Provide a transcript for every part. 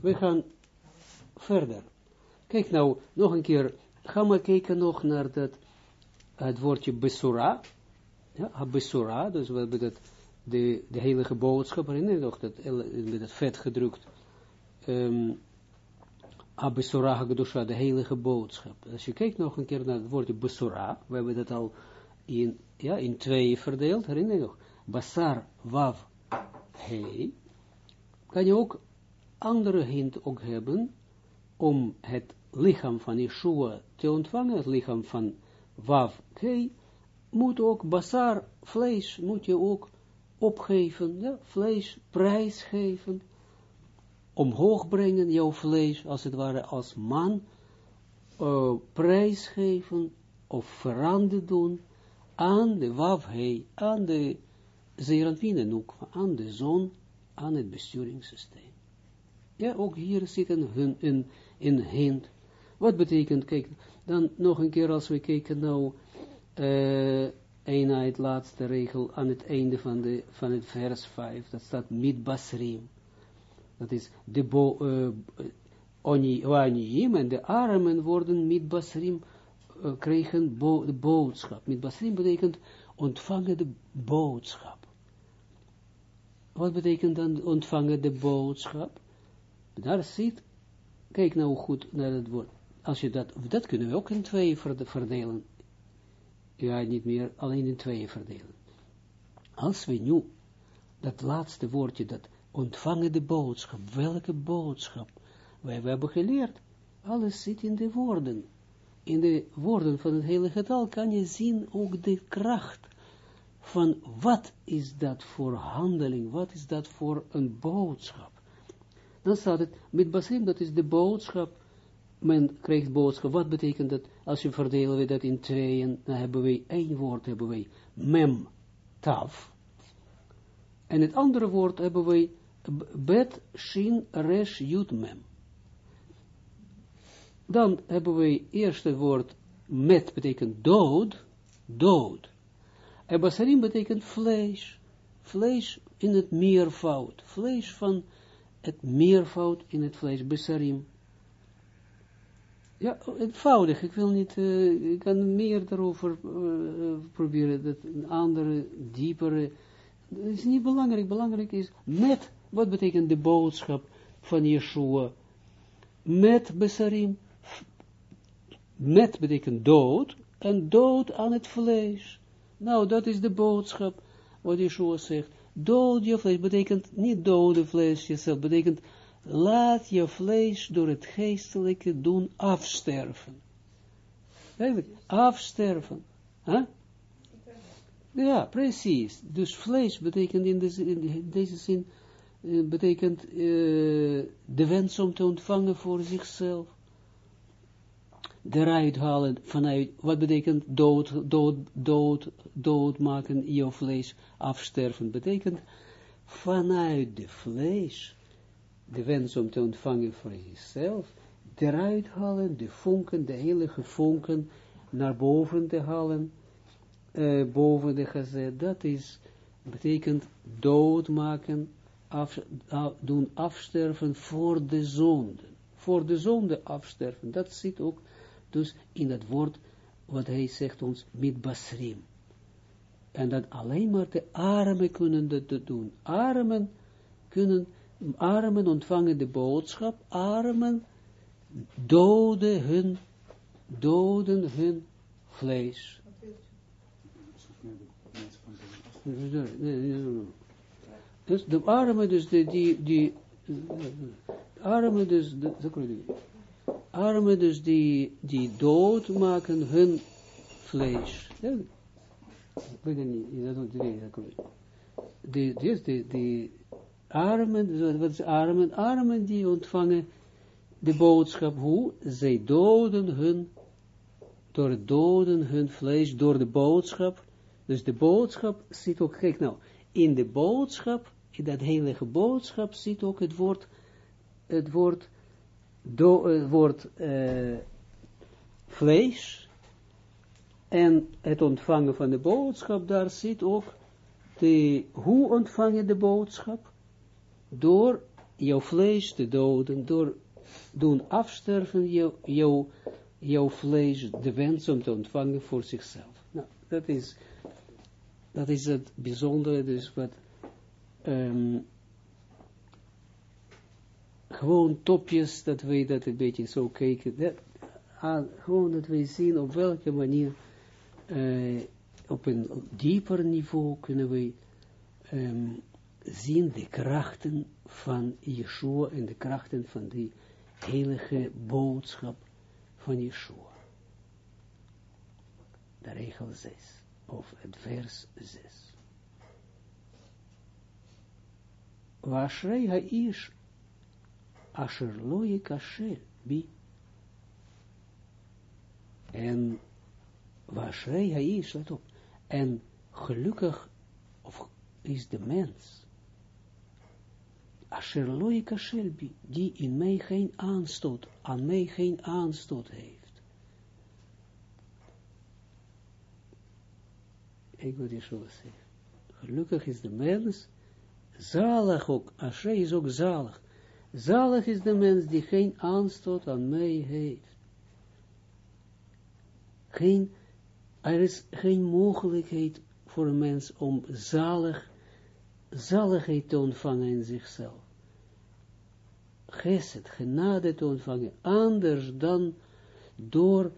We gaan verder. Kijk nou, nog een keer, gaan we kijken nog naar dat, het woordje besura. Ja, besura, dus we hebben dat, de, de heilige boodschap, herinner je nog, dat, met dat vet gedrukt. Um, Abesura HaGedusha, de heilige boodschap. Als je kijkt nog een keer naar het woordje Besura, we hebben dat al in, ja, in twee verdeeld, herinner je nog? Basar, Wav, Hei. Kan je ook andere hint ook hebben om het lichaam van Yeshua te ontvangen, het lichaam van Wav, Hei, moet ook Basar, vlees, moet je ook opgeven, ja, vlees, prijs geven omhoog brengen, jouw vlees, als het ware, als man, uh, prijsgeven of veranderen doen aan de wafhei, aan de zeeranpinenhoek, aan de zon, aan het besturingssysteem. Ja, ook hier zit een, een, een hint. Wat betekent, kijk, dan nog een keer als we kijken nou, uh, eenheid, laatste regel, aan het einde van, de, van het vers 5, dat staat mit basrim dat is de bo, uh, en de armen worden met basrim, uh, krijgen bo, de boodschap. Met basrim betekent ontvangen de boodschap. Wat betekent dan ontvangen de boodschap? Daar zit, kijk nou goed naar het woord. Als je dat, dat kunnen we ook in twee verdelen. Ja, niet meer alleen in twee verdelen. Als we nu dat laatste woordje, dat ontvangen de boodschap. Welke boodschap? Wij hebben geleerd. Alles zit in de woorden. In de woorden van het hele getal kan je zien ook de kracht van wat is dat voor handeling, wat is dat voor een boodschap. Dan staat het, met basim, dat is de boodschap, men krijgt boodschap, wat betekent dat, als je verdelen we dat in tweeën, dan hebben we één woord, hebben we mem, taf, en het andere woord hebben we bet, shin, resh, yud, mem. Dan hebben we eerst het woord met betekent dood, dood. En basarim betekent vlees, vlees in het meervoud, vlees van het meervoud in het vlees, basarim. Ja, eenvoudig, ik wil niet, uh, ik kan meer daarover uh, proberen, dat een andere, diepere, dat is niet belangrijk, belangrijk is met wat betekent de boodschap van Yeshua? Met Besarim. Met betekent dood. En dood aan het vlees. Nou, dat is de boodschap wat Yeshua zegt. Dood je vlees betekent niet dode vlees jezelf. Betekent laat je vlees door het geestelijke doen afsterven. Eigenlijk, afsterven. Huh? Ja, precies. Dus vlees betekent in deze, in deze zin uh, betekent uh, de wens om te ontvangen voor zichzelf. Eruit halen vanuit, wat betekent dood, dood, dood, dood maken, je vlees afsterven, betekent vanuit de vlees, de wens om te ontvangen voor zichzelf, eruit halen, de vonken, de heilige vonken, naar boven te halen, uh, boven de gezet, dat is, betekent doodmaken af, doen afsterven voor de zonde. Voor de zonde afsterven. Dat zit ook dus in het woord wat hij zegt ons met basrim. En dat alleen maar de armen kunnen dat doen. Armen kunnen, armen ontvangen de boodschap, armen doden hun, doden hun vlees. Dus de armen, dus de, die, die, armen dus, de, armen dus die, die dood maken hun vlees. De, de, de, de armen, wat is armen? Armen die ontvangen de boodschap, hoe? Zij doden hun, door doden hun vlees, door de boodschap. Dus de boodschap zit ook, kijk nou, in de boodschap in dat heilige boodschap zit ook het woord, het woord, do, het woord uh, vlees, en het ontvangen van de boodschap, daar zit ook de, hoe ontvangen de boodschap? Door jouw vlees te doden, door doen afsterven jou, jou, jouw vlees, de wens om te ontvangen voor zichzelf. Nou, dat is, dat is het bijzondere, dus wat, um, gewoon topjes, dat wij dat een beetje zo kijken, dat, aan, gewoon dat wij zien op welke manier, uh, op een dieper niveau kunnen wij um, zien de krachten van Yeshua en de krachten van die heilige boodschap van Yeshua. De regel 6, of het vers 6. Washrei ha-ish asher lo yikashel bi. En washrei ha-ish, let op, en gelukkig of is de mens Asher shelbi, die in mij geen aanstoot, aan mij geen aanstoot heeft. Ik wil je zo zeggen. Gelukkig is de mens, zalig ook, Asher is ook zalig. Zalig is de mens die geen aanstoot aan mij heeft. Geen, er is geen mogelijkheid voor een mens om zalig zaligheid te ontvangen in zichzelf. Geset, genade te ontvangen, anders dan door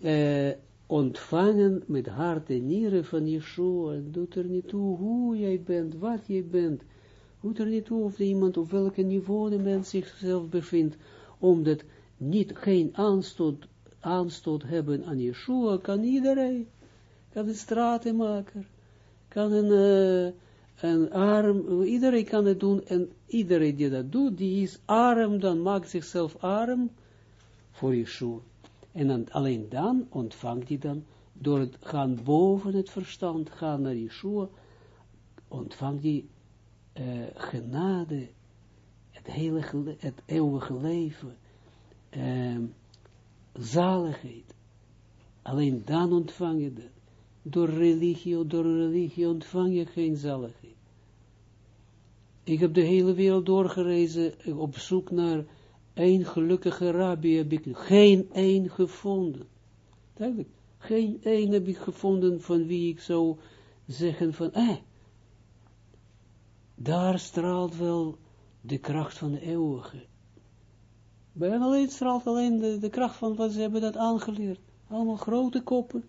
eh, ontvangen met hart en nieren van Yeshua. Doet er niet toe hoe jij bent, wat jij bent. Doet er niet toe of iemand op welke niveau de mens zichzelf bevindt, omdat niet geen aanstoot, aanstoot hebben aan Yeshua, kan iedereen. Kan een stratenmaker, kan een... Uh, en arm, iedereen kan het doen, en iedereen die dat doet, die is arm, dan maakt zichzelf arm voor Yeshua. En dan, alleen dan ontvangt hij dan, door het gaan boven het verstand, gaan naar Yeshua, ontvangt hij uh, genade, het, hele, het eeuwige leven, uh, zaligheid. Alleen dan ontvang je dat. Door religie, door religie ontvang je geen zaligheid. Ik heb de hele wereld doorgerezen op zoek naar één gelukkige rabbi, heb ik geen één gevonden. Duidelijk, geen één heb ik gevonden van wie ik zou zeggen van, eh, daar straalt wel de kracht van de eeuwige. Bij hen alleen straalt alleen de, de kracht van wat ze hebben dat aangeleerd. Allemaal grote koppen.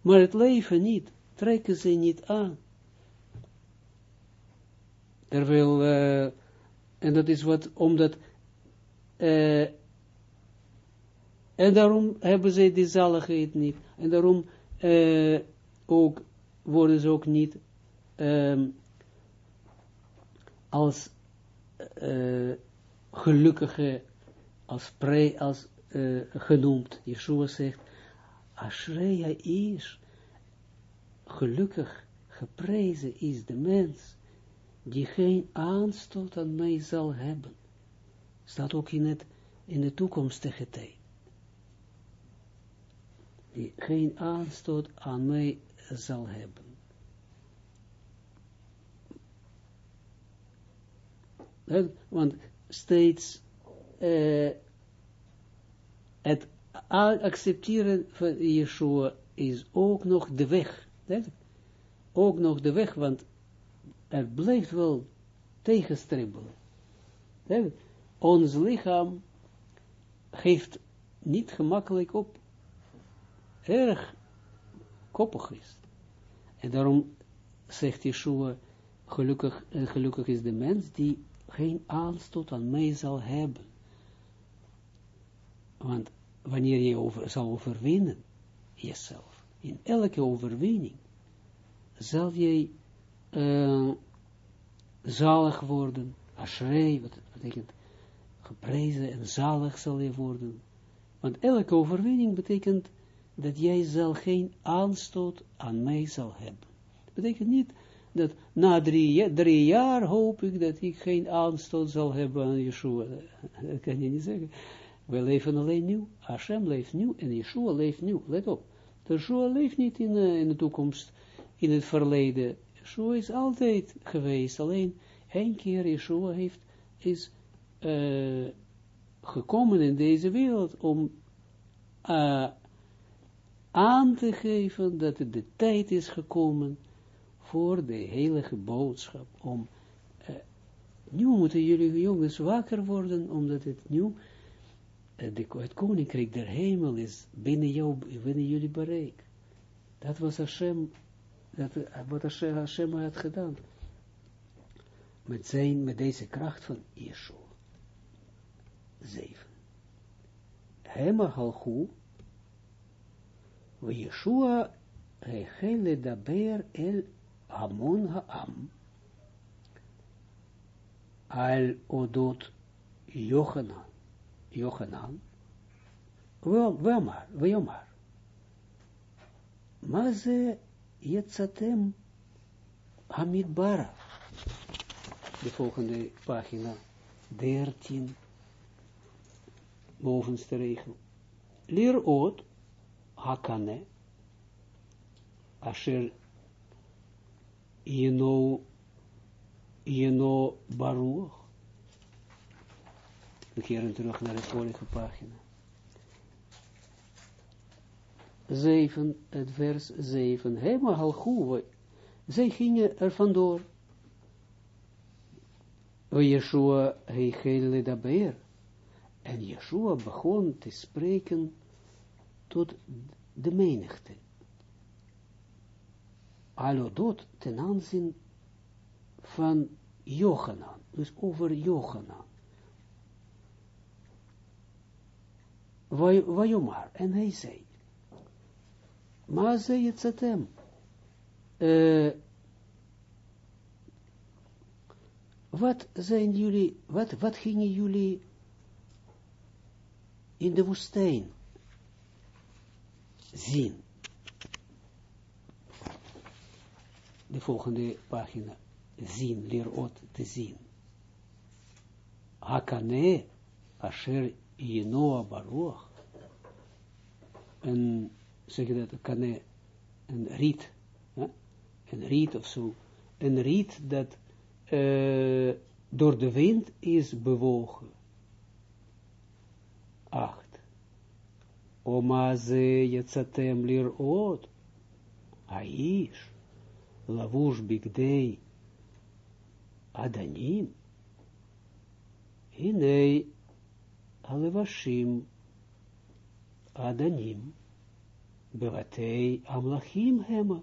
Maar het leven niet, trekken ze niet aan. Terwijl, uh, en dat is wat, omdat, uh, en daarom hebben zij die zaligheid niet. En daarom uh, ook, worden ze ook niet um, als gelukkige, als pre, als genoemd. Yeshua zegt, Ashreya is, gelukkig, geprezen is de mens, die geen aanstoot aan mij zal hebben. Staat ook in, het, in de toekomstige tijd. Die geen aanstoot aan mij zal hebben. Want steeds uh, het accepteren van Yeshua is ook nog de weg. Ook nog de weg, want er blijft wel tegenstribbelen. Ons lichaam geeft niet gemakkelijk op. Erg koppig is. En daarom zegt Yeshua, gelukkig, gelukkig is de mens die geen aanstoot aan mij zal hebben. Want wanneer je over, zal overwinnen, jezelf, in elke overwinning, zal jij uh, zalig worden, ashrei, wat betekent geprezen en zalig zal je worden. Want elke overwinning betekent dat jij zal geen aanstoot aan mij zal hebben. Dat betekent niet dat na drie, drie jaar hoop ik dat ik geen aanstoot zal hebben aan Yeshua. Dat kan je niet zeggen. We leven alleen nieuw. Hashem leeft nieuw en Yeshua leeft nieuw. Let op. Yeshua leeft niet in, in de toekomst, in het verleden. Yeshua is altijd geweest. Alleen één keer Yeshua heeft is gekomen in deze wereld om aan te geven dat de tijd is gekomen voor de heilige boodschap. Om, eh, nu moeten jullie jongens wakker worden, omdat het nu, eh, de, het koninkrijk der hemel is binnen, jou, binnen jullie bereik. Dat was Hashem, dat, eh, wat Hashem, had gedaan. Met, zijn, met deze kracht van Yeshua. 7. Hema halchu, we Yeshua, el המון העם על אודות יוחנן, יוחנן, ואמר, ויאמר, מה זה יצאתם המדברה? De volgende pagina, 13, bovenste regel. Lirot, hakane, asher jeno, jeno baruch. We keren terug naar de vorige pagina. 7, het vers 7. Helemaal halgoe. Zij gingen er vandoor. Yeshua heichele daber. En Yeshua begon te spreken tot de menigte. Alodot ten aanzien van Johanan, dus over Johanan. Wajomar, en hij zei, maar zei het zetem, uh, wat zijn jullie, wat, wat gingen jullie in de woestijn zien. De volgende pagina. Zien, leerot te zien. Hakane, asher yenoa baruch. Een, zeg je dat, kane, een riet. Een riet of zo. Een riet dat uh, door de wind is bewogen. Acht. Oma ze yetzatem lirot, aish, lavush bigdei, adanim, hinei, alevashim, adanim, bevatei amlachim hema.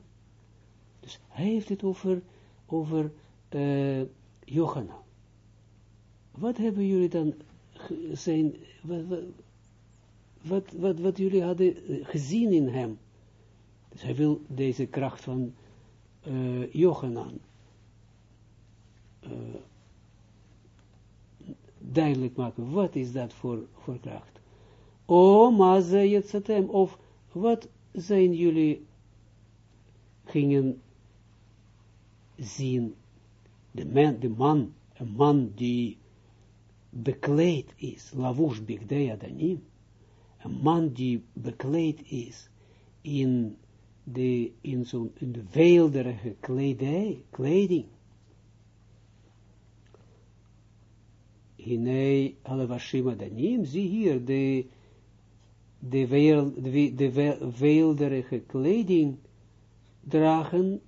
Dus hij heeft het over, over uh, Johanna. Wat hebben jullie dan zijn, wat, wat, wat, wat, jullie hadden gezien in hem. Dus hij wil deze kracht van uh, Johanan uh, duidelijk maken. Wat is dat voor, voor kracht? O, yetzatem, of wat zijn jullie gingen zien, de man, de man, een man die bekleed is, lavush bigdei adanim, een man die bekleed is in de, in zo'n, de weelderige kledij, kleding. Hinei alevashim danim, zie hier, de, de, weel, de, de weelderige kleding dragen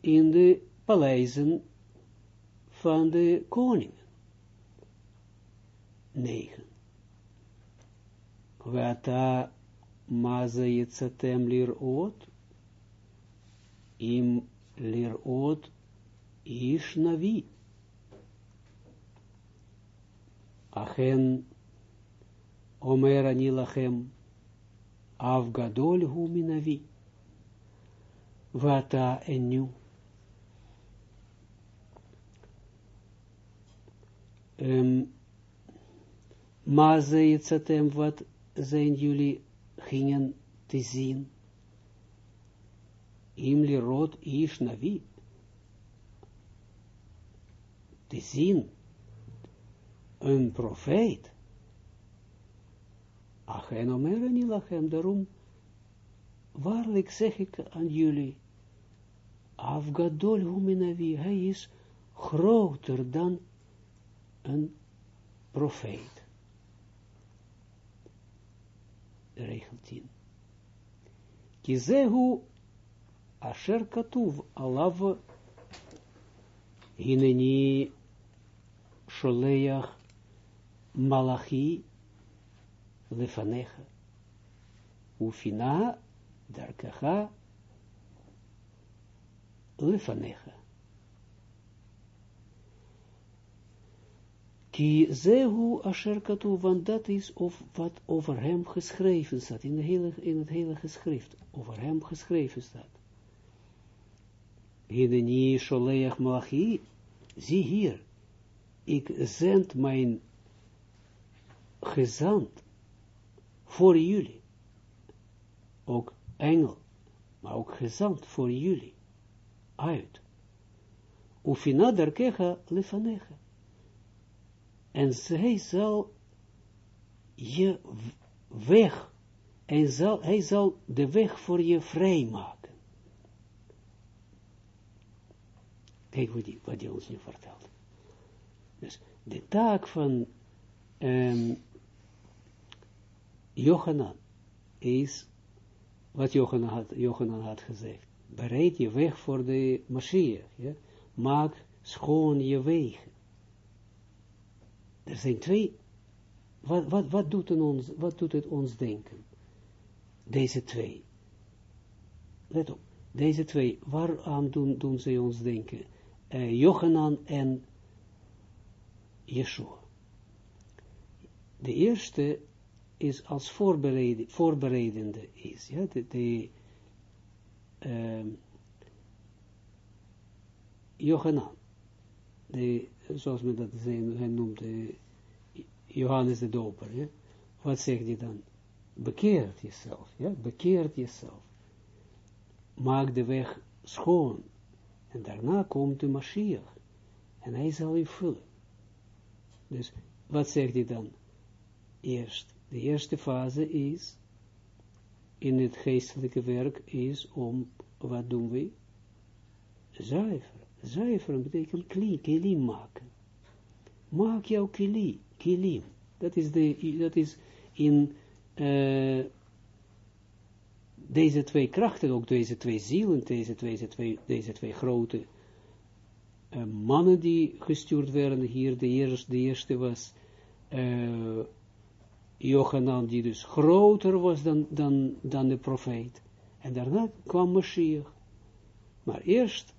in de paleizen van de koningen. 9. Vata maza yitzatem lirot, im lirot ish navi. Achen omer ani lachem av gadol hu minavi. Vata en nu. Um, Maze yitzatem wat zijn jullie gingen te zien. Imli rot ish navi. Te zien. Een profeet. Achen omer niet lachem, daarom waarlijk zeg aan jullie, Afgadol huminavi, hij is groter dan een profeet. Regel 10. Kizehu asher katuv alav hineni sholeach malachi lefanecha ufina darkecha lefanecha. Ki zehu asher katu, want dat is of wat over hem geschreven staat, in, hele, in het hele geschrift, over hem geschreven staat. Hideni sholeach malachi, zie hier, ik zend mijn gezant voor jullie, ook engel, maar ook gezant voor jullie, uit. Ufina darkecha lefanecha. En zij zal je weg, en zal, hij zal de weg voor je vrijmaken. Kijk wat hij, hij ons nu vertelt. Dus de taak van um, is, wat Johanan had, had gezegd, bereid je weg voor de Mashiach, ja? maak schoon je wegen. Er zijn twee, wat, wat, wat, doet, het ons, wat doet het ons denken? Deze twee. Let op, deze twee, waaraan doen, doen ze ons denken? Uh, Johanan en Yeshua. De eerste is als voorbereid, voorbereidende is, ja, de, de uh, Johanan, de, zoals men dat zijn, noemt, de Johannes de Doper, ja? wat zegt hij dan? Bekeert jezelf, ja, bekeert jezelf. Maak de weg schoon. En daarna komt de Mashiach. En hij zal je vullen. Dus, wat zegt hij dan? Eerst, de eerste fase is, in het geestelijke werk, is om, wat doen we? Zuiveren. Zuiveren betekent kli, kilim maken. Maak jouw kili, kilim. Dat is, de, dat is in uh, deze twee krachten, ook deze twee zielen, deze twee, deze twee, deze twee grote uh, mannen die gestuurd werden hier, de eerste, de eerste was uh, Johanan, die dus groter was dan, dan, dan de profeet. En daarna kwam Mashiach. Maar eerst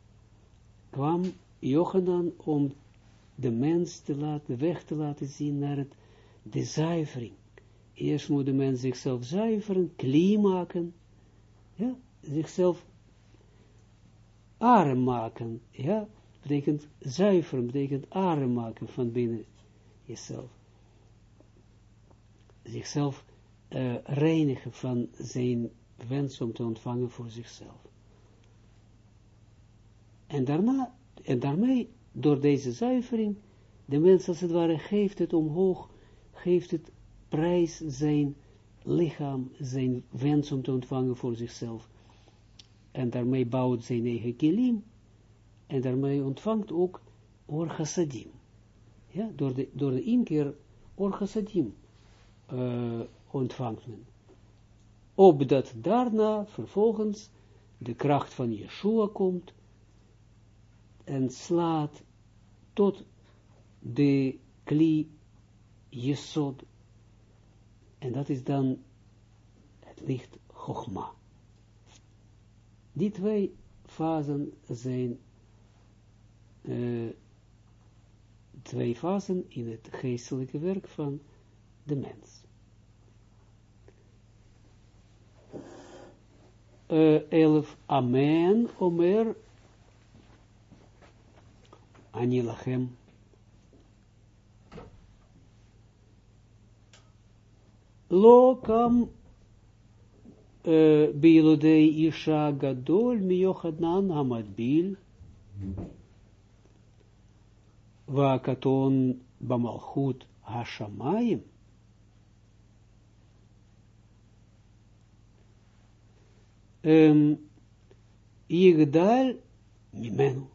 kwam Johanan om de mens te laten, de weg te laten zien naar het, de zuivering. Eerst moet de mens zichzelf zuiveren, kli maken, zichzelf arm maken, ja, betekent zuiveren, betekent arm maken van binnen jezelf. Zichzelf uh, reinigen van zijn wens om te ontvangen voor zichzelf. En daarna, en daarmee, door deze zuivering, de mens als het ware geeft het omhoog, geeft het prijs zijn lichaam, zijn wens om te ontvangen voor zichzelf. En daarmee bouwt zijn eigen kilim, en daarmee ontvangt ook orchasadim. Ja, door de, door de inkeer orchasadim uh, ontvangt men. Opdat daarna vervolgens de kracht van Yeshua komt, en slaat tot de kli jesod. En dat is dan het licht Chogma. Die twee fasen zijn uh, twee fasen in het geestelijke werk van de mens. Uh, elf, amen, omer, anilachem, lokam Bilodei Isha Gadol Miochadnan Hamadbil Vakaton Bamalchut Hashamayim Igdal Mimenu.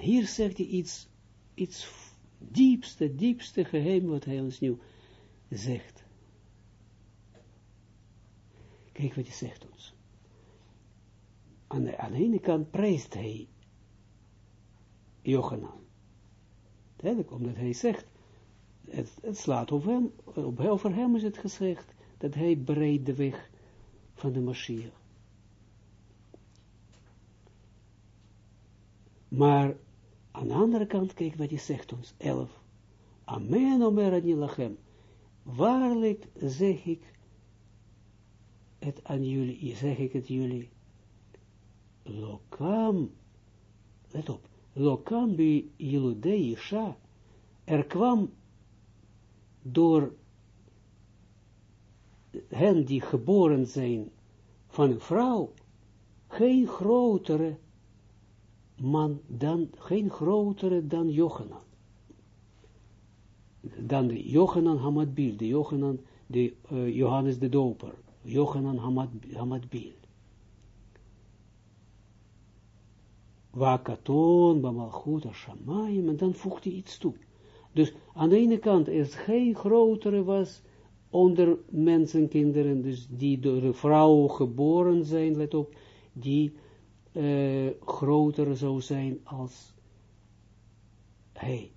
Hier zegt hij iets, iets diepste, diepste geheim wat hij ons nu zegt. Kijk wat hij zegt ons. Aan de, ene kant prijst hij Jochanan. Duidelijk, omdat hij zegt, het, slaat op hem, op, over hem is het gezegd, dat hij bereidt de weg van de Mashiach. Maar aan de andere kant, kijk wat hij zegt ons, 11. Amen, omer ani lachem. Waarlijk zeg ik het aan jullie, zeg ik het jullie. Lokam, let op, lokam bi Yiludei Isha, er kwam door hen die geboren zijn van een vrouw, geen grotere man dan, geen grotere dan Jochanan. Dan de Jochanan Hamadbil, de Jochanan, de uh, Johannes de Doper, Jochanan Hamad, Hamadbil. Wakaton, Bamalchut, Hashamayim, en dan voegt hij iets toe. Dus aan de ene kant is geen grotere was onder mensenkinderen, dus die door de vrouw geboren zijn, let op, die uh, groter zou zijn als hij.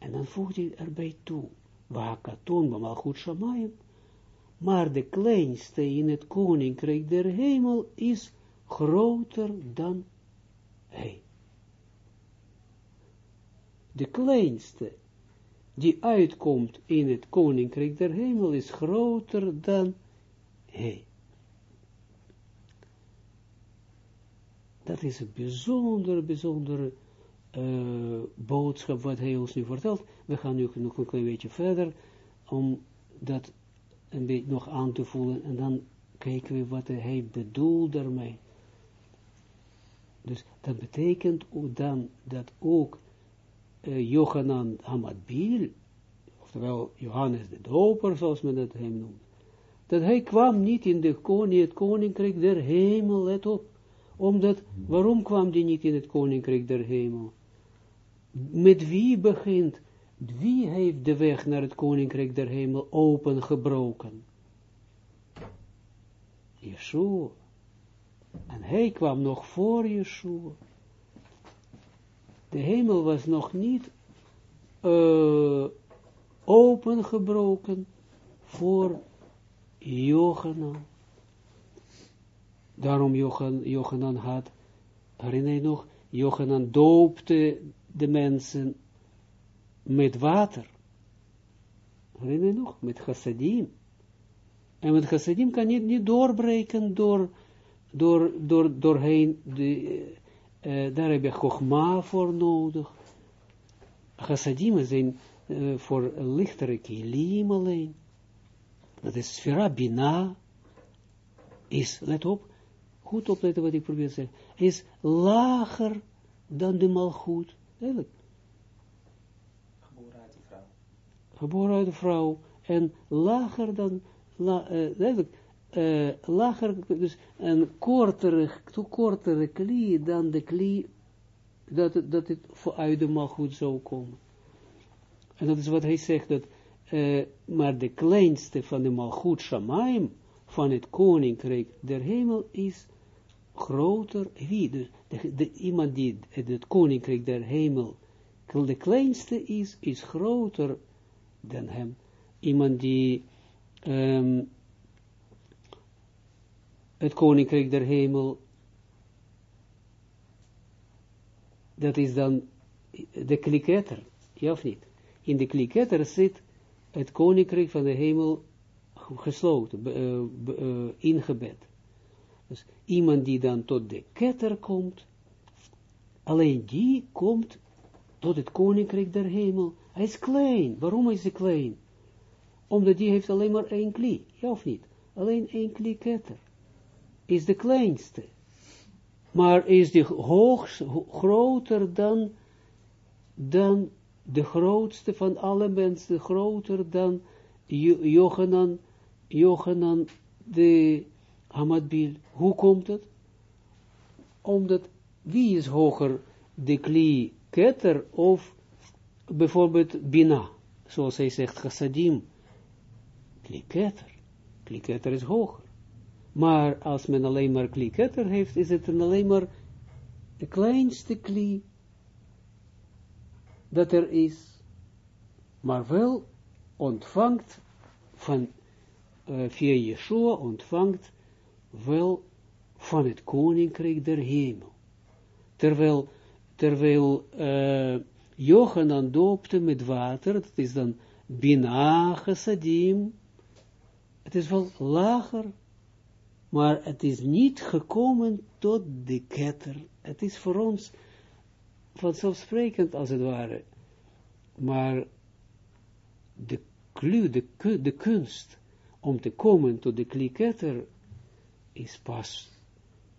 En dan voegt hij erbij toe, Wakaton, goed shamayim, maar de kleinste in het koninkrijk der hemel is groter dan hij. De kleinste die uitkomt in het koninkrijk der hemel is groter dan hij. Dat is een bijzondere, bijzondere uh, boodschap wat hij ons nu vertelt. We gaan nu nog een klein beetje verder, om dat een beetje nog aan te voelen, en dan kijken we wat hij bedoelt daarmee. Dus dat betekent dan dat ook uh, Johanan Hamadbil, oftewel Johannes de Doper, zoals men dat hem noemt, dat hij kwam niet in de koning, het koninkrijk der hemel, let op, omdat, waarom kwam die niet in het koninkrijk der hemel? Met wie begint, wie heeft de weg naar het koninkrijk der hemel opengebroken? Yeshua. En hij kwam nog voor Yeshua. De hemel was nog niet uh, opengebroken voor Jochanan. Daarom Jochanan had, herinner je nog, Jochanan doopte de mensen met water. Herinner je nog? Met chassadim. En met chassadim kan je niet doorbreken door, door, door, doorheen, de, uh, daar heb je chogma voor nodig. Chassadim zijn uh, voor lichtere kilim alleen. Dat is sfera bina, is, let op, goed opletten wat ik probeer te zeggen, is lager dan de malgoed. Eigenlijk. Geboren uit de vrouw. Geboren uit de vrouw. En lager dan, la, uh, eigenlijk, uh, lager, dus een kortere, kortere klie dan de klie, dat, dat het uit de malgoed zou komen. En dat is wat hij zegt, dat, uh, maar de kleinste van de malgoed Shamaim, van het koninkrijk der hemel, is groter, wie, dus de, iemand die het koninkrijk der hemel, de kleinste is, is groter dan hem. Iemand die um, het koninkrijk der hemel, dat is dan de kliketter, ja of niet? In de kliketter zit het koninkrijk van de hemel gesloten, uh, uh, ingebed. Dus iemand die dan tot de ketter komt, alleen die komt tot het koninkrijk der hemel. Hij is klein. Waarom is hij klein? Omdat die heeft alleen maar één klie. Ja of niet? Alleen één klie ketter. Is de kleinste. Maar is die hoogst, groter dan, dan de grootste van alle mensen, groter dan Johanan, Johanan de Hamadbil. Hoe komt het? Omdat, wie is hoger de kli ketter of bijvoorbeeld bina, zoals hij zegt, chassadim, kliketter. Kliketter is hoger. Maar als men alleen maar kliketter heeft, is het dan alleen maar de kleinste kli dat er is, maar wel ontvangt van, uh, via Yeshua ontvangt wel van het koninkrijk der hemel. Terwijl, terwijl uh, Johanan doopte met water, dat is dan Bina het is wel lager, maar het is niet gekomen tot de ketter. Het is voor ons vanzelfsprekend als het ware. Maar de, klu, de, de kunst om te komen tot de kliketter is pas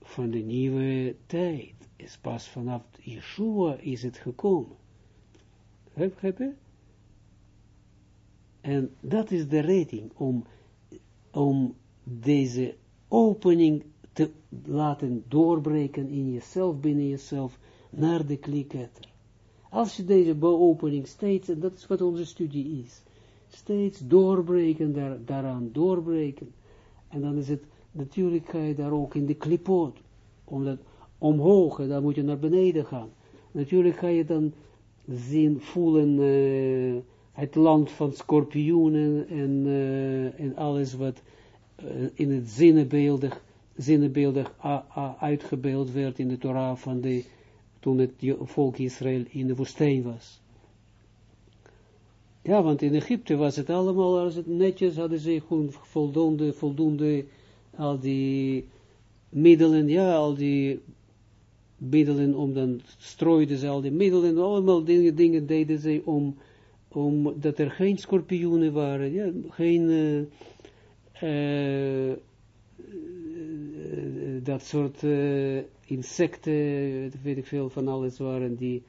van de nieuwe tijd. Is pas vanaf Yeshua is het gekomen. Heb je? En dat is de rating om, om deze opening te laten doorbreken in jezelf, binnen jezelf, naar de kliketter. Als je deze opening steeds, en dat is wat onze studie is, steeds doorbreken, daar, daaraan doorbreken, en dan is het, natuurlijk ga je daar ook in de klipot, omdat omhoog, en dan moet je naar beneden gaan. Natuurlijk ga je dan zien, voelen, uh, het land van scorpioenen en, uh, en alles wat uh, in het zinnebeeldig, zinnebeeldig uitgebeeld werd in de Torah van de toen het volk Israël in de woestijn was. Ja, want in Egypte was het allemaal, als het netjes, hadden ze gewoon voldoende, voldoende, al die middelen, ja, al die middelen, om dan strooiden ze al die middelen, allemaal dingen, dingen deden ze om, om dat er geen scorpioenen waren, ja, geen, uh, uh, dat soort uh, insecten, weet ik veel van alles waren die,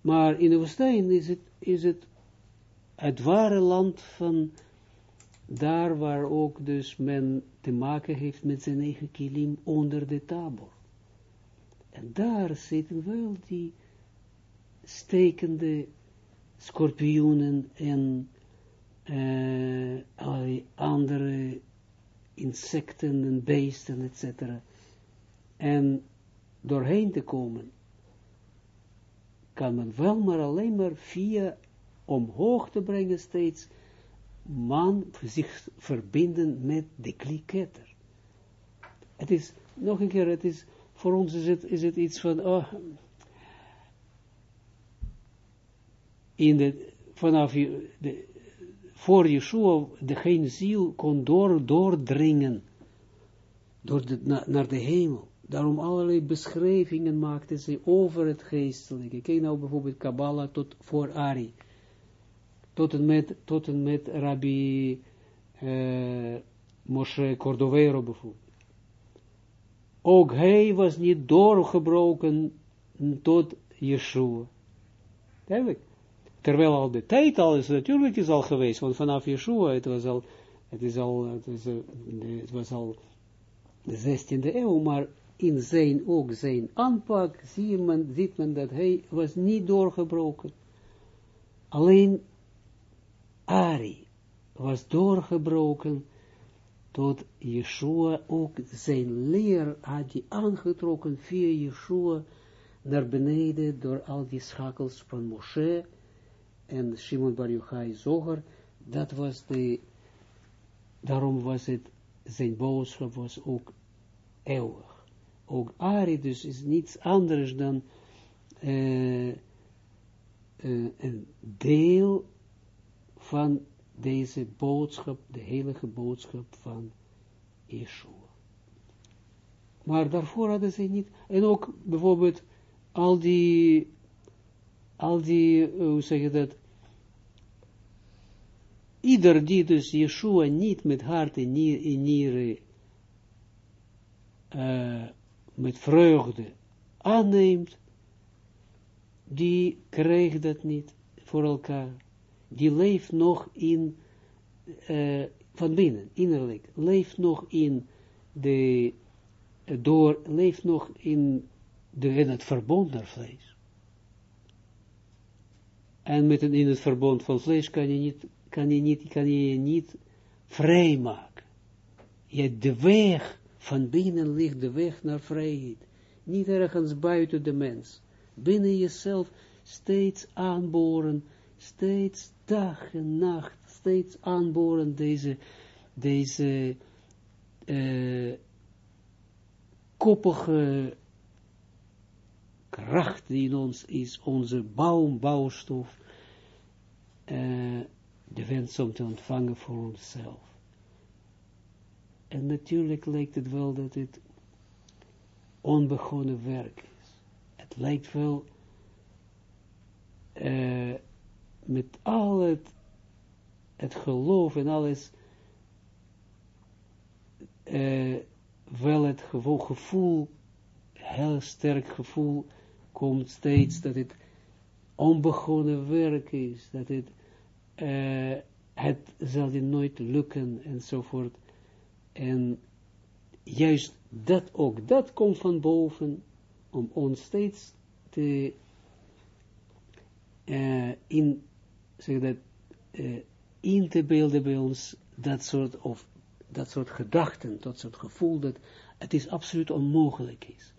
maar in de woestijn is het, is het het ware land van daar waar ook dus men te maken heeft met zijn eigen kilim onder de tabor. En daar zitten wel die stekende scorpioenen en uh, allerlei andere insecten en beesten, etc. En doorheen te komen, kan men wel maar alleen maar via omhoog te brengen steeds, man zich verbinden met de kliketter. Het is, nog een keer, het is, voor ons is het, is het iets van, oh, in de, vanaf de, voor Yeshua, de geen ziel kon door, doordringen, door de, na, naar de hemel. Daarom allerlei beschrijvingen maakten ze over het geestelijke. Kijk nou bijvoorbeeld Kabbalah tot voor Ari. Tot en met, tot en met Rabbi uh, Moshe Cordovero bijvoorbeeld. Ook hij was niet doorgebroken tot Yeshua. Duidelijk. Terwijl al de tijd al is, natuurlijk is al geweest, want vanaf Yeshua, het was al, het is al, het, is, het was al de 16e eeuw, maar in zijn, ook zijn aanpak, ziet men, ziet men dat hij was niet doorgebroken. Alleen Ari was doorgebroken tot Yeshua, ook zijn leer had hij aangetrokken via Yeshua naar beneden door al die schakels van Moshe en Shimon Bar Yochai Zoger. Dat was de, daarom was het, zijn boodschap was ook eeuwig ook Ari dus is niets anders dan uh, uh, een deel van deze boodschap, de heilige boodschap van Yeshua. Maar daarvoor hadden ze niet, en ook bijvoorbeeld al die, al die, hoe zeg je dat, ieder die dus Yeshua niet met hart en nieren uh, met vreugde aanneemt, die krijgt dat niet voor elkaar. Die leeft nog in, uh, van binnen, innerlijk, leeft nog in de, door, leeft nog in, de, in het verbonden vlees. En met een, in het verbond van vlees kan je niet, kan je niet, kan je niet vrijmaken. Je, de weg van binnen ligt de weg naar vrijheid. Niet ergens buiten de mens. Binnen jezelf steeds aanboren, steeds dag en nacht, steeds aanboren deze, deze uh, koppige kracht die in ons is, onze bouw, bouwstof, uh, de wens om te ontvangen voor onszelf. En natuurlijk lijkt het wel dat het onbegonnen werk is. Het lijkt wel uh, met al het, het geloof en alles, uh, wel het gevoel, heel sterk gevoel, komt steeds dat het onbegonnen werk is, dat het, uh, het zal je nooit lukken enzovoort. En juist dat ook, dat komt van boven, om ons steeds te, uh, in, zeg dat, uh, in te beelden bij ons, dat soort, of dat soort gedachten, dat soort gevoel, dat het is absoluut onmogelijk is.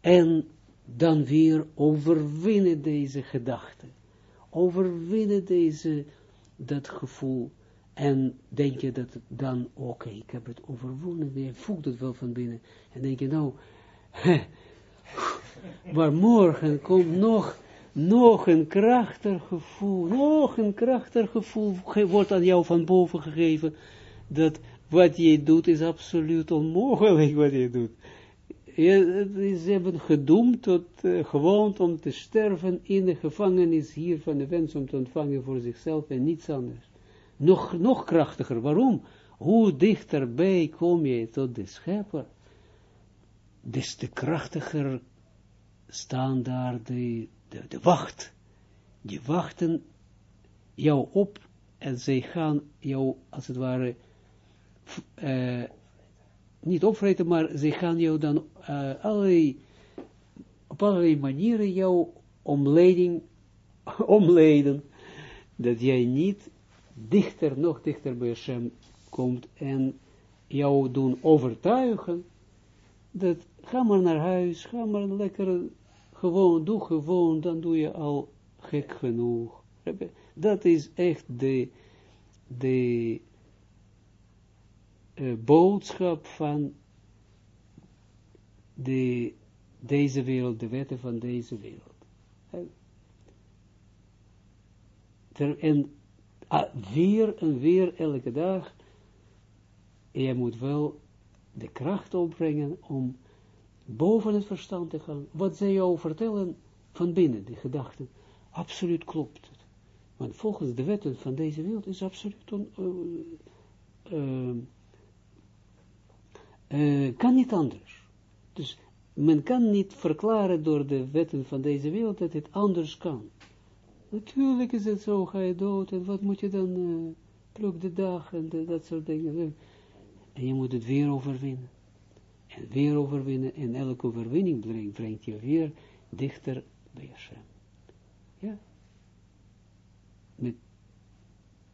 En dan weer overwinnen deze gedachten, overwinnen deze, dat gevoel, en denk je dat dan, oké, ik heb het overwonnen, je voelt het wel van binnen, en denk je, nou, maar morgen komt nog, nog een krachtig gevoel, nog een krachtig gevoel wordt aan jou van boven gegeven, dat wat je doet is absoluut onmogelijk wat je doet. Je, ze hebben gedoemd tot, uh, om te sterven in de gevangenis hier van de wens om te ontvangen voor zichzelf en niets anders. Nog, nog krachtiger. Waarom? Hoe dichterbij kom je tot de schepper, des te krachtiger staan daar de, de, de wacht. Die wachten jou op en zij gaan jou, als het ware, uh, niet opvreten, maar zij gaan jou dan uh, allerlei, op allerlei manieren jou omleiding, omleiden, dat jij niet dichter, nog dichter bij Hashem komt en jou doen overtuigen, dat ga maar naar huis, ga maar lekker gewoon, doe gewoon, dan doe je al gek genoeg. Dat is echt de, de uh, boodschap van de, deze wereld, de wetten van deze wereld. En ah, weer en weer elke dag, je moet wel de kracht opbrengen om boven het verstand te gaan. Wat zij jou vertellen van binnen, de gedachten, absoluut klopt het. Want volgens de wetten van deze wereld is absoluut uh, uh, uh, kan niet anders. Dus men kan niet verklaren door de wetten van deze wereld dat het anders kan. Natuurlijk is het zo, ga je dood en wat moet je dan, pluk de dag en dat soort dingen. En je moet het weer overwinnen. En weer overwinnen en elke overwinning brengt, je weer dichter bij Hashem. Ja. En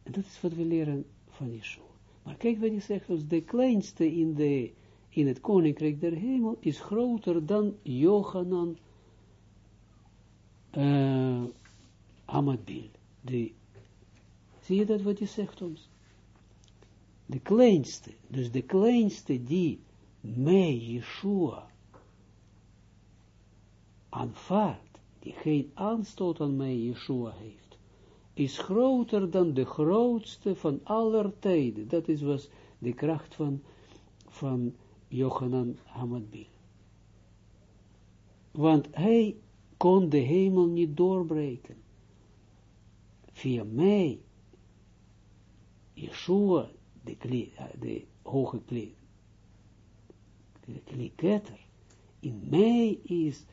dat is wat we leren van Yeshua. Maar kijk wat je zegt, als de kleinste in de in het koninkrijk der hemel is groter dan Johanan uh. De, zie je dat wat je zegt ons? De kleinste, dus de kleinste die mij Yeshua aanvaardt, die geen aanstoot aan mij Yeshua heeft, is groter dan de grootste van aller tijden. Dat is was de kracht van, van Johanan Hamadbil. Want hij kon de hemel niet doorbreken. Via mij, Yeshua, de, de hoge kli, de in mij is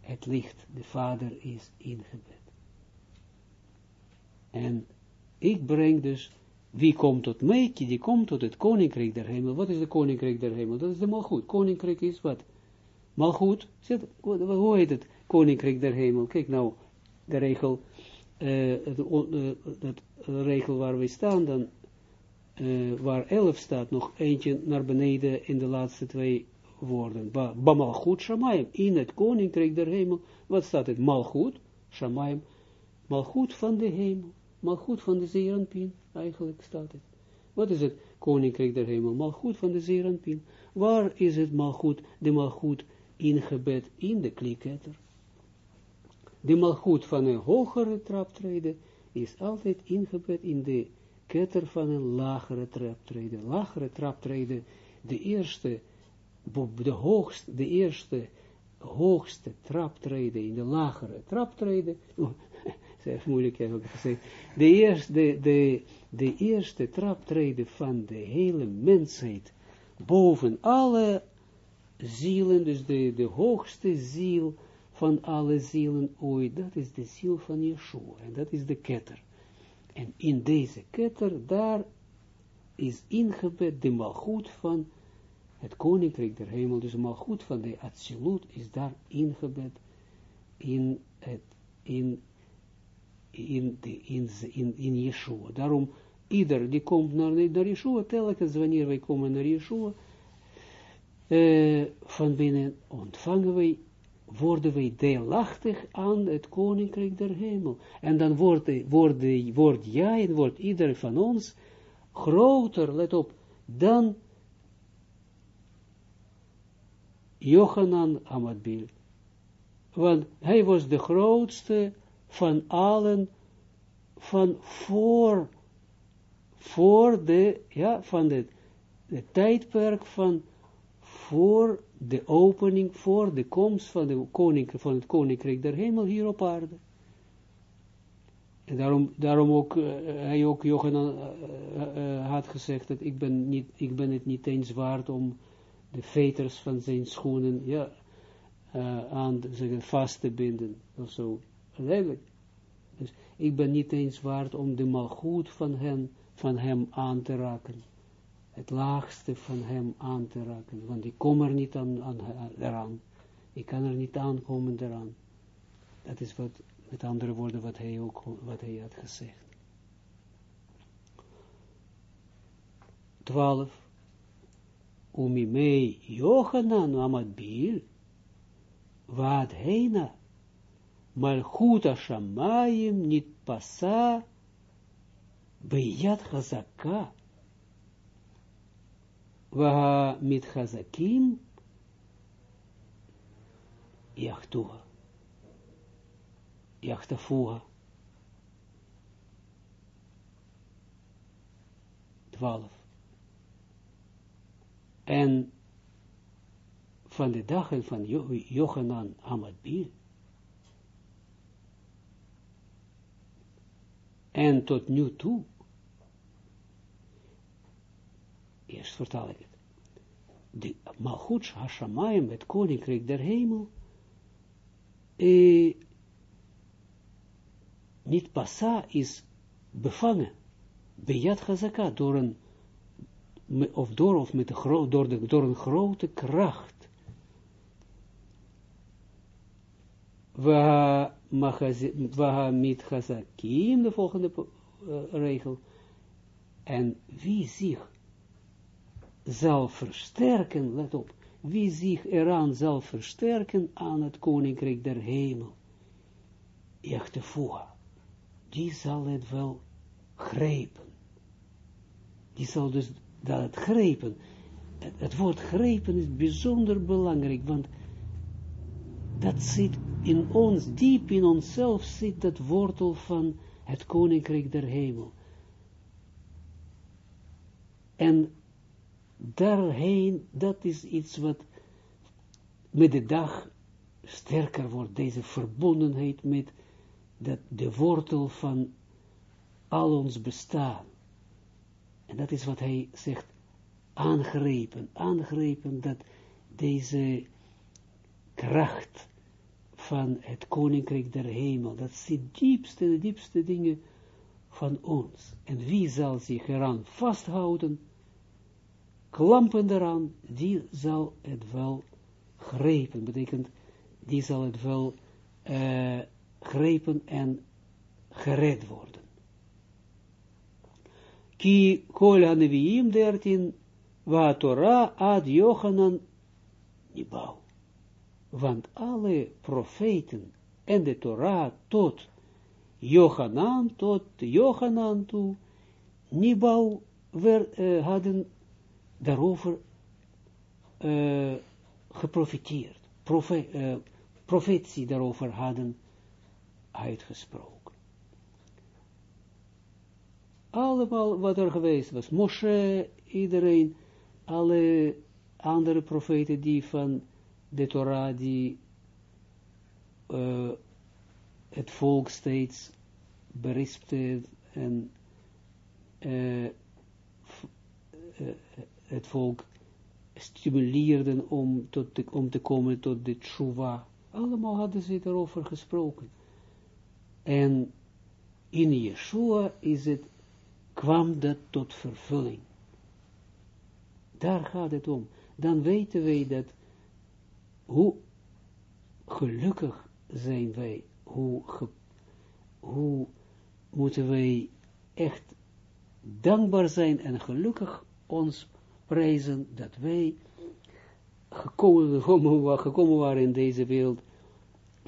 het licht, de Vader is ingebed. En ik breng dus wie komt tot mij? Die komt tot het koninkrijk der hemel. Wat is de koninkrijk der hemel? Dat is de malgoed. Koninkrijk is wat? Malgoed. Hoe heet het? Koninkrijk der hemel. Kijk nou. de regel, uh, dat regel waar we staan, dan uh, waar 11 staat, nog eentje naar beneden in de laatste twee woorden. Ba, ba malchut shamayim, in het koninkrijk der hemel. Wat staat het? Malchut, shamayim, malchut van de hemel. Malchut van de zeeranpien, eigenlijk staat het. Wat is het koninkrijk der hemel? Malchut van de zeeranpien. Waar is het malchut, de malchut ingebed in de kliketter? De malchut van een hogere traptreden is altijd ingebed in de ketter van een lagere traptreden. Lagere traptreden, de eerste, de hoogste, de eerste hoogste traptreden in de lagere traptreden, oh, is moeilijk heb gezegd, de eerste, de, de, de eerste traptreden van de hele mensheid, boven alle zielen, dus de, de hoogste ziel van alle zielen ooit, dat is de ziel van Yeshua, en dat is de ketter. En in deze ketter, daar is ingebed de malgoed van het koninkrijk der hemel, dus de malgoed van de absolute is daar ingebed in het, in, in, in, in, in Yeshua. Daarom, ieder die komt naar, naar Yeshua, telkens wanneer wij komen naar Yeshua, uh, van binnen ontvangen wij worden wij deelachtig aan het koninkrijk der hemel. En dan wordt, wordt, wordt jij en wordt ieder van ons groter, let op, dan Johanan Amadbil. Want hij was de grootste van allen, van voor, voor de, ja, van het tijdperk van voor de opening, voor de komst van, de koninkrijk, van het koninkrijk der hemel hier op aarde. En daarom, daarom ook, uh, hij ook Johan uh, had gezegd dat ik ben, niet, ik ben het niet eens waard om de veters van zijn schoenen ja, aan zeggen, vast te binden, of zo. Eigenlijk. Dus ik ben niet eens waard om de malgoed van hem, van hem aan te raken het laagste van hem aan te raken, want ik kom er niet aan, aan, eraan. Ik kan er niet aankomen eraan. Dat is wat, met andere woorden, wat hij ook, wat hij had gezegd. 12. Umimei Yohanan Amadbil, wat heina, malchut shamayim niet pasa, bejat chazaka, Waha mit chazakim yachtuha. Yachtafuha. 12. En van de dagen van Johanan Amadbil en tot nu toe Eerst vertaal ik het. De Malchut Hashamayim, het koninkrijk der hemel, eh, niet passa is bevangen, bejat chazaka, door een, of door, of met de, door, de, een grote kracht. Wa mit chazakim, de volgende uh, regel, en wie zich zal versterken, let op, wie zich eraan zal versterken aan het koninkrijk der hemel, echte voa, die zal het wel grepen. Die zal dus dat het grepen, het, woord grepen is bijzonder belangrijk, want dat zit in ons, diep in onszelf zit dat wortel van het koninkrijk der hemel. En daarheen, dat is iets wat met de dag sterker wordt, deze verbondenheid met dat, de wortel van al ons bestaan. En dat is wat hij zegt, aangrepen, aangrepen dat deze kracht van het koninkrijk der hemel, dat zit diepste, de diepste dingen van ons. En wie zal zich eraan vasthouden? klampen eraan, die zal het wel grepen, betekent, die zal het wel uh, grepen en gered worden. Ki kol haneviim dertien, wa Torah ad Johanan nibau. Want alle profeten en de Torah tot Johanan, tot Johanan toe, nibau, wer, uh, hadden daarover uh, geprofiteerd, profe, uh, profetie daarover hadden uitgesproken. Allemaal wat er geweest was, Moshe, iedereen, alle andere profeten die van de Torah, die uh, het volk steeds berispte en uh, het volk stimuleerden om, tot om te komen tot de tshuva. Allemaal hadden ze erover gesproken. En in Yeshua is het, kwam dat tot vervulling. Daar gaat het om. Dan weten wij dat, hoe gelukkig zijn wij, hoe, hoe moeten wij echt dankbaar zijn en gelukkig ons prijzen dat wij gekomen, gekomen, waren in deze wereld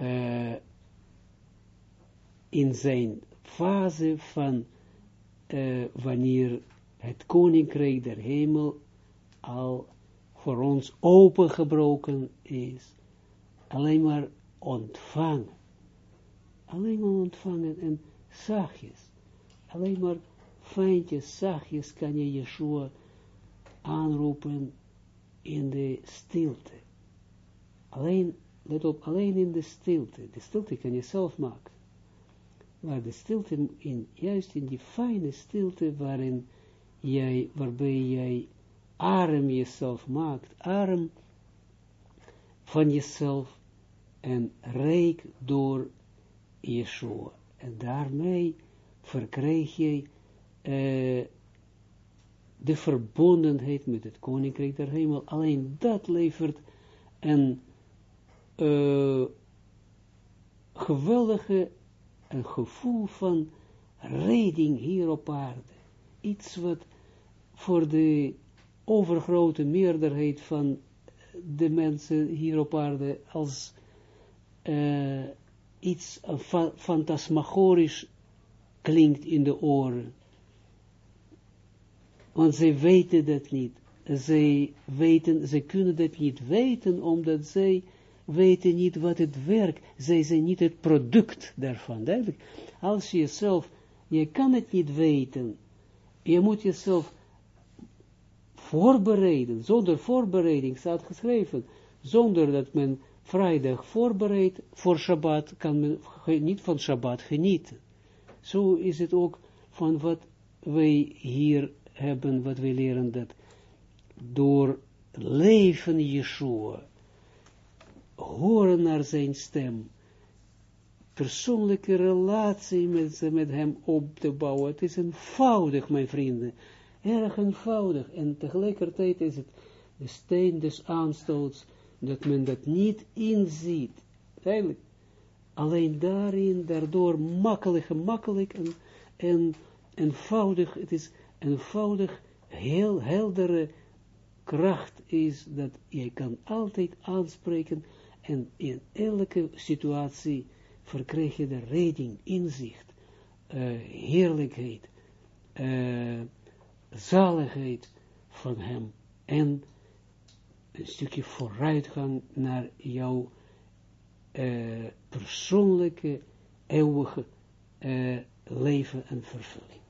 uh, in zijn fase van uh, wanneer het koninkrijk der hemel al voor ons opengebroken is. Alleen maar ontvangen. Alleen maar ontvangen en zachtjes. Alleen maar fijntjes, zachtjes kan je Yeshua aanroepen in de stilte. Alleen, let op, alleen in de stilte. De stilte kan je zelf maken. Maar de stilte, in, juist in die fijne stilte waarin jij, waarbij jij arm jezelf maakt, arm van jezelf en rijk door Yeshua. En daarmee verkrijg je uh, de verbondenheid met het koninkrijk der hemel. Alleen dat levert een uh, geweldige een gevoel van redding hier op aarde. Iets wat voor de overgrote meerderheid van de mensen hier op aarde als uh, iets fa fantasmagorisch klinkt in de oren. Want zij weten dat niet. Zij weten, zij kunnen dat niet weten, omdat zij weten niet wat het werk, zij zijn niet het product daarvan, duidelijk. Als je jezelf, je kan het niet weten, je moet jezelf voorbereiden, zonder voorbereiding staat geschreven, zonder dat men vrijdag voorbereidt voor Shabbat, kan men niet van Shabbat genieten. Zo is het ook van wat wij hier hebben, wat wij leren, dat door leven Yeshua, horen naar zijn stem, persoonlijke relatie met, met hem op te bouwen. Het is eenvoudig, mijn vrienden, erg eenvoudig. En tegelijkertijd is het de steen des aanstoots, dat men dat niet inziet. Eigenlijk, alleen daarin, daardoor makkelijk, gemakkelijk en, en eenvoudig, het is eenvoudig, heel heldere kracht is, dat je kan altijd aanspreken en in elke situatie verkrijg je de redding, inzicht, uh, heerlijkheid, uh, zaligheid van hem en een stukje vooruitgang naar jouw uh, persoonlijke, eeuwige leven en vervulling.